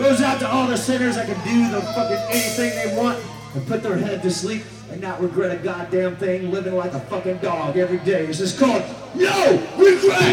Goes out to all the sinners that can do the fucking anything they want and put their head to sleep and not regret a goddamn thing, living like a fucking dog every day. This is called No Regrets!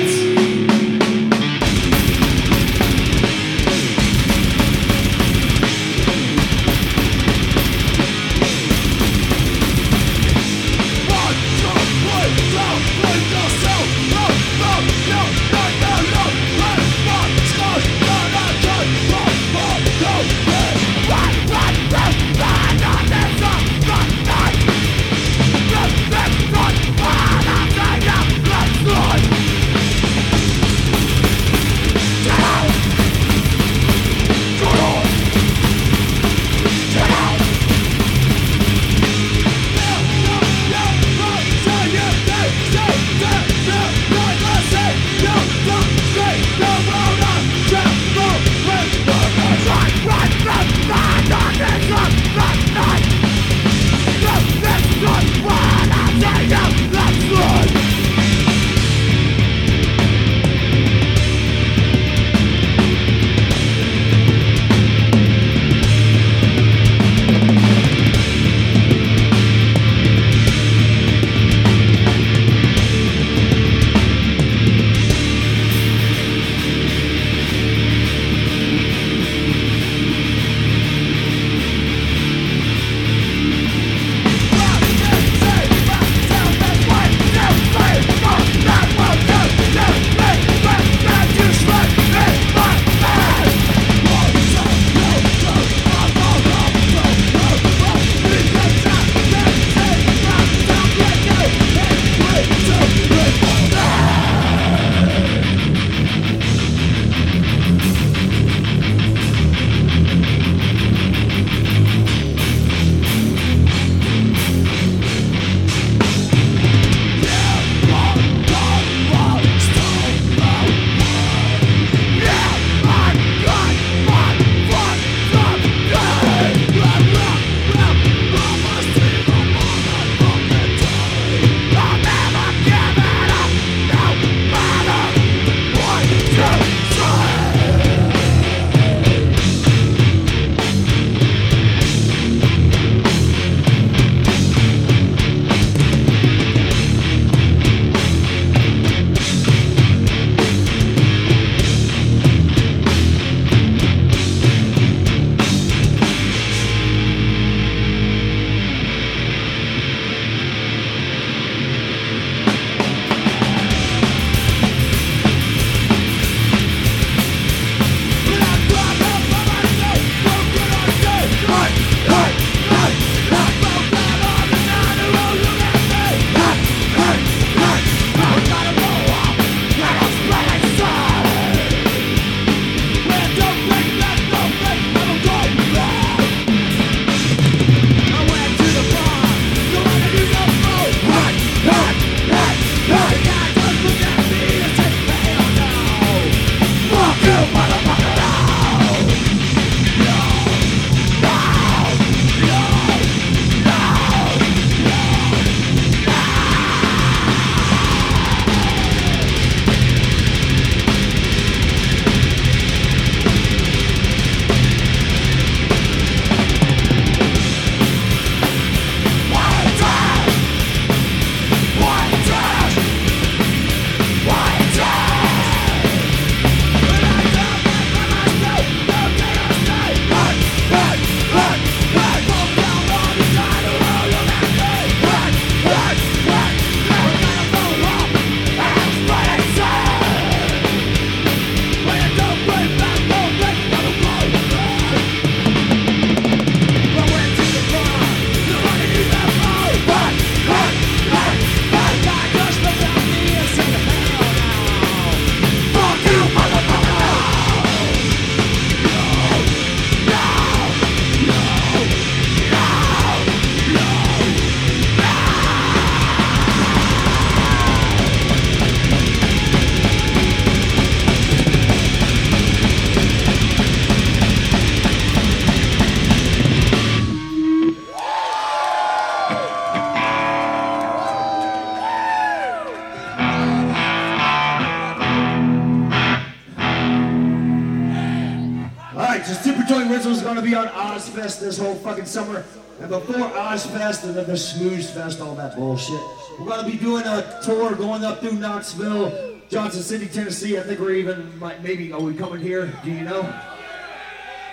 Is gonna be on Ozzfest this whole fucking summer. And before Ozzfest and then the Smooze Fest, all that bullshit. We're gonna be doing a tour going up through Knoxville, Johnson City, Tennessee. I think we're even, might, maybe, are we coming here? Do you know?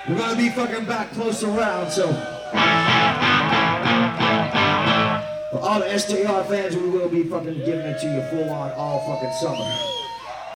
We're gonna be fucking back close around, so. For all the STR fans, we will be fucking giving it to you full on all fucking summer.